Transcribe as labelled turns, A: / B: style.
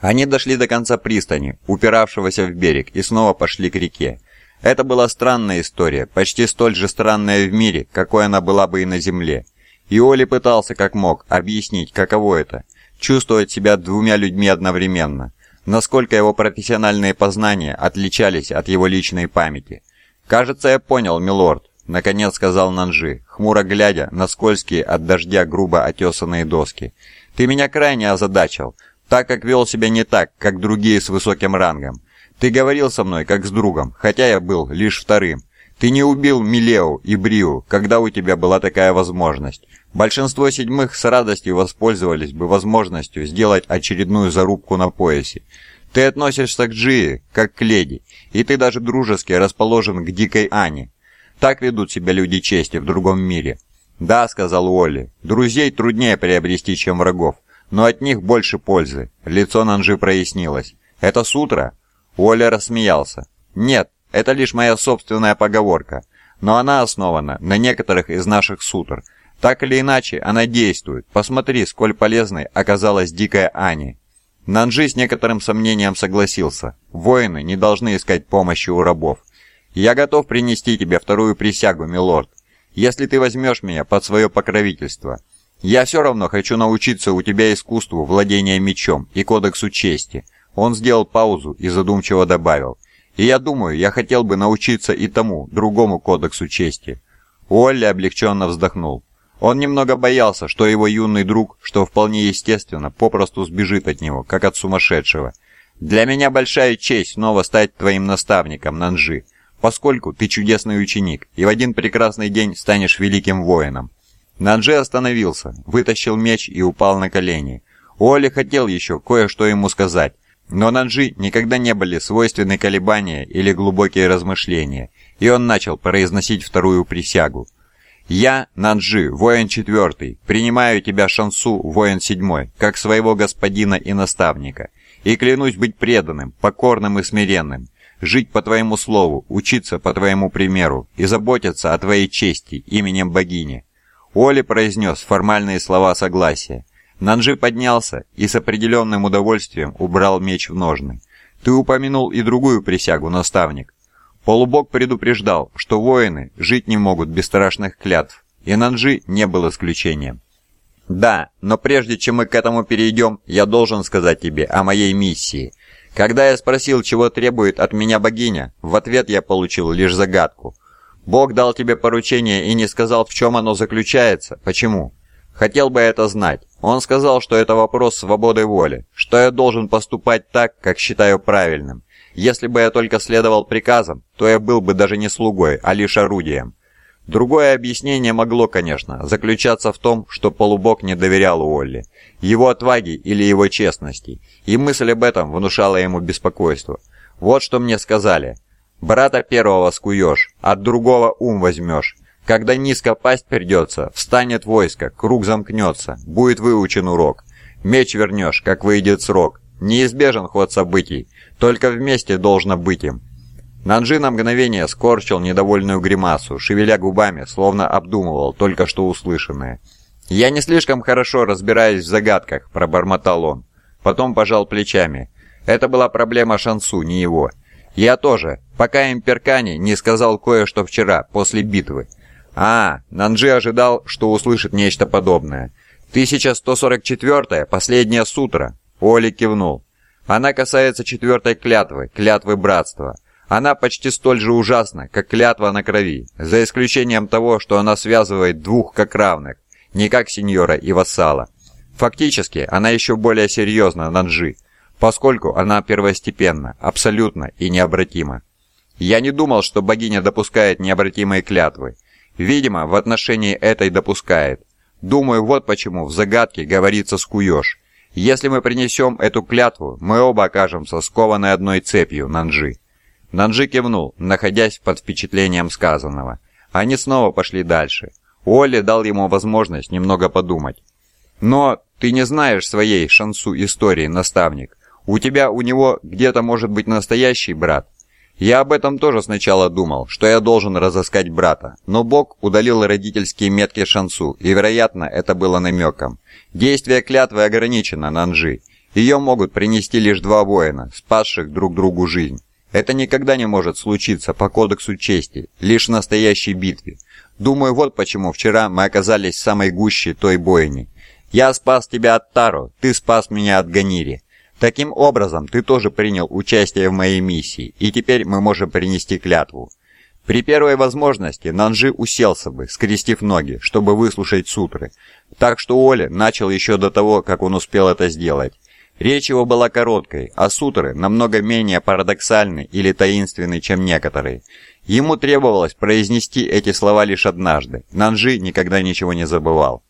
A: Они дошли до конца пристани, упиравшегося в берег, и снова пошли к реке. Это была странная история, почти столь же странная в мире, какой она была бы и на земле. И Оли пытался как мог объяснить, каково это – чувствовать себя двумя людьми одновременно, насколько его профессиональные познания отличались от его личной памяти. «Кажется, я понял, милорд», – наконец сказал Нанжи, хмуро глядя на скользкие от дождя грубо отесанные доски. «Ты меня крайне озадачил, так как вел себя не так, как другие с высоким рангом. Ты говорил со мной, как с другом, хотя я был лишь вторым. Ты не убил Милео и Бриу, когда у тебя была такая возможность. Большинство седьмых с радостью воспользовались бы возможностью сделать очередную зарубку на поясе. Ты относишься к Джии, как к леди, и ты даже дружески расположен к дикой Ане. Так ведут себя люди чести в другом мире. «Да», — сказал Уолли, — «друзей труднее приобрести, чем врагов, но от них больше пользы». Лицо Нанжи прояснилось. «Это сутра?» Уолли рассмеялся. «Нет, это лишь моя собственная поговорка, но она основана на некоторых из наших сутр. Так или иначе, она действует. Посмотри, сколь полезной оказалась дикая Ани. Нанжи с некоторым сомнением согласился. Воины не должны искать помощи у рабов. Я готов принести тебе вторую присягу, милорд, если ты возьмешь меня под свое покровительство. Я все равно хочу научиться у тебя искусству владения мечом и кодексу чести. Он сделал паузу и задумчиво добавил. И я думаю, я хотел бы научиться и тому, другому кодексу чести. Уолли облегченно вздохнул. Он немного боялся, что его юный друг, что вполне естественно, попросту сбежит от него, как от сумасшедшего. «Для меня большая честь снова стать твоим наставником, Нанжи, поскольку ты чудесный ученик, и в один прекрасный день станешь великим воином». Нанжи остановился, вытащил меч и упал на колени. Оли хотел еще кое-что ему сказать, но Нанжи никогда не были свойственны колебания или глубокие размышления, и он начал произносить вторую присягу. «Я, Нанджи, воин четвертый, принимаю тебя, Шансу, воин седьмой, как своего господина и наставника, и клянусь быть преданным, покорным и смиренным, жить по твоему слову, учиться по твоему примеру и заботиться о твоей чести именем богини». Оли произнес формальные слова согласия. Нанджи поднялся и с определенным удовольствием убрал меч в ножны. «Ты упомянул и другую присягу, наставник. Полубог предупреждал, что воины жить не могут без страшных клятв, и Нанджи не был исключением. «Да, но прежде чем мы к этому перейдем, я должен сказать тебе о моей миссии. Когда я спросил, чего требует от меня богиня, в ответ я получил лишь загадку. Бог дал тебе поручение и не сказал, в чем оно заключается. Почему? Хотел бы это знать. Он сказал, что это вопрос свободы воли, что я должен поступать так, как считаю правильным. Если бы я только следовал приказам, то я был бы даже не слугой, а лишь орудием. Другое объяснение могло, конечно, заключаться в том, что полубог не доверял Уолли, его отваге или его честности, и мысль об этом внушала ему беспокойство. Вот что мне сказали. «Брата первого скуешь, от другого ум возьмешь. Когда низко пасть придется, встанет войско, круг замкнется, будет выучен урок. Меч вернешь, как выйдет срок. Неизбежен ход событий, только вместе должно быть им. Нанджи на мгновение скорчил недовольную гримасу, шевеля губами, словно обдумывал только что услышанное. «Я не слишком хорошо разбираюсь в загадках», – пробормотал он. Потом пожал плечами. Это была проблема Шансу, не его. «Я тоже, пока Имперкани не сказал кое-что вчера, после битвы». «А, Нанджи ожидал, что услышит нечто подобное. 1144-я, последняя сутра». Оли кивнул. Она касается четвертой клятвы, клятвы братства. Она почти столь же ужасна, как клятва на крови, за исключением того, что она связывает двух как равных, не как сеньора и вассала. Фактически, она еще более серьезна Нанжи, поскольку она первостепенна, абсолютно и необратима. Я не думал, что богиня допускает необратимые клятвы. Видимо, в отношении этой допускает. Думаю, вот почему в загадке говорится «скуешь». Если мы принесем эту клятву, мы оба окажемся скованы одной цепью, Нанджи». Нанджи кивнул, находясь под впечатлением сказанного. Они снова пошли дальше. Уолли дал ему возможность немного подумать. «Но ты не знаешь своей шансу истории, наставник. У тебя у него где-то может быть настоящий брат. Я об этом тоже сначала думал, что я должен разыскать брата, но Бог удалил родительские метки Шансу, и, вероятно, это было намеком. Действие клятвы ограничено, Нанжи, Ее могут принести лишь два воина, спасших друг другу жизнь. Это никогда не может случиться по кодексу чести, лишь в настоящей битве. Думаю, вот почему вчера мы оказались в самой гуще той бойни. Я спас тебя от Таро, ты спас меня от Ганири. Таким образом, ты тоже принял участие в моей миссии, и теперь мы можем принести клятву. При первой возможности Нанжи уселся бы, скрестив ноги, чтобы выслушать сутры. Так что Оля начал еще до того, как он успел это сделать. Речь его была короткой, а сутры намного менее парадоксальны или таинственны, чем некоторые. Ему требовалось произнести эти слова лишь однажды. Нанжи никогда ничего не забывал.